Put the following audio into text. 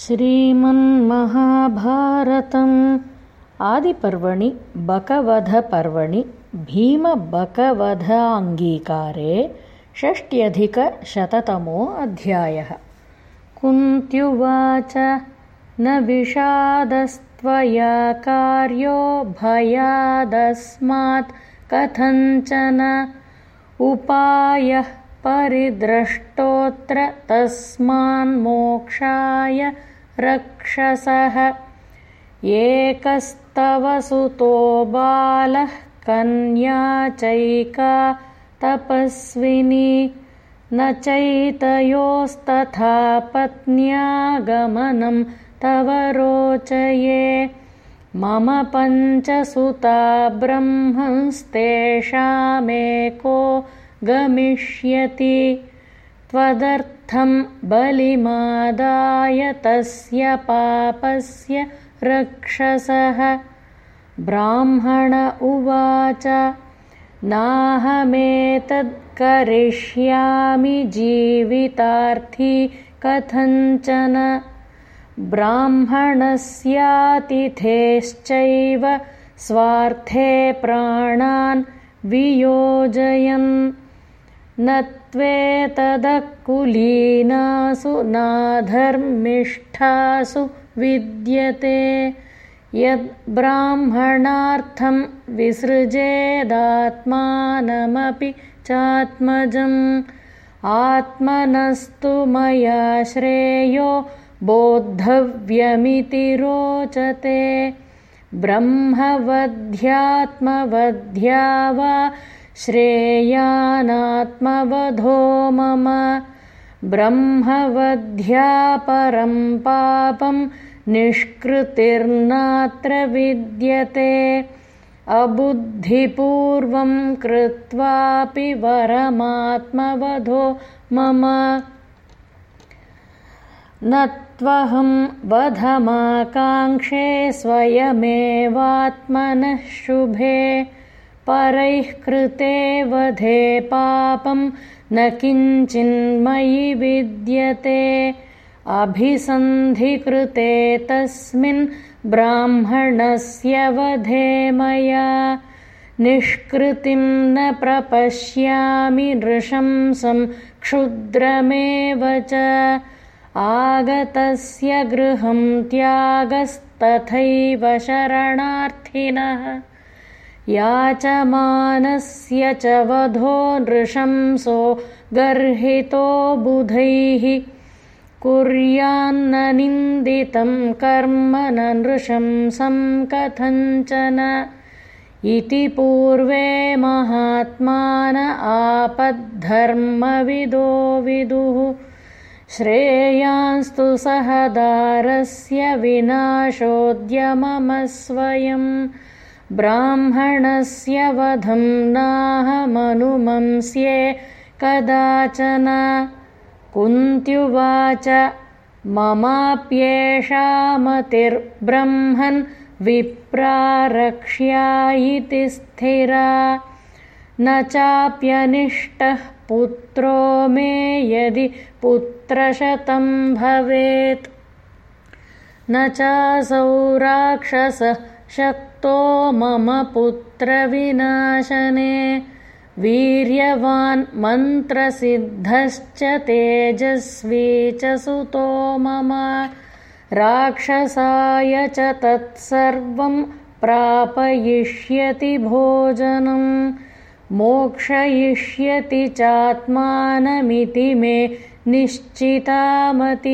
श्रीमन्महाभारतम् आदिपर्वणि बकवधपर्वणि भीमबकवधाङ्गीकारे षष्ट्यधिकशततमो अध्यायः। कुन्त्युवाच न विषादस्त्वया कार्यो भयादस्मात् कथञ्चन उपायः परिद्रष्टोऽत्र तस्मान्मोक्षाय रक्षसः। एकस्तव सुतो बालः कन्या चैका तपस्विनी। न चैतयोस्तथा पत्न्यागमनं तव रोचये। मम पञ्चसुता ब्रह्मंस्तेषामेको गमिष्यति। त्वदर्थं बलिमादाय तस्य पापस्य रक्षसः। ब्राह्मण उवाच नाहमेतत्करिष्यामि जीवितार्थी कथञ्चन। ब्राह्मणस्यातिथेश्चैव स्वार्थे प्राणान् वियोजयन् न त्वेतदकुलीनासु नाधर्मिष्ठासु विद्यते। यद्ब्राह्मणार्थं विसृजेदात्मानमपि चात्मजम्। आत्मनस्तु मया श्रेयो बोद्धव्यमिति रोचते। ब्रह्मवध्यात्मवध्या वा श्रेयानात्मवधो मम ब्रह्मवध्या परं पापं निष्कृतिर्नात्र विद्यते। अबुद्धिपूर्वं कृत्वापि वरमात्मवधो मम। न त्वहं वधमाकाङ्क्षे स्वयमेवात्मनः शुभे परैः कृते वधे पापं न किञ्चिन्मयि विद्यते। अभिसन्धिकृते तस्मिन् ब्राह्मणस्य वधे मया। निष्कृतिं न प्रपश्यामि नृशंसं क्षुद्रमेव च। आगतस्य गृहं त्यागस्तथैव शरणार्थिनः याचमानस्य च वधो नृशंसो गर्हितो बुधैः। कुर्यान्न निन्दितं कर्म न नृशंसं कथञ्चन इति पूर्वे महात्मान आपद्धर्मविदो विदुः। श्रेयांस्तु सहदारस्य विनाशोद्यममस्वयम् ब्राह्मणस्य वधं नाहमनुमंस्ये कदाचन कुन्त्युवाच ममाप्येषा मतिर्ब्रह्मन् विप्रारक्ष्या इति स्थिरा। न चाप्यनिष्टः पुत्रो मे यदि पुत्रशतं भवेत्। न चासौ राक्षसः शक्तो मम पुत्रविनाशने। वीर्यवान् मन्त्रसिद्धश्च तेजस्वी च सुतो मम। राक्षसाय च तत्सर्वं प्रापयिष्यति भोजनं। मोक्षयिष्यति चात्मानमिति मे निश्चितामति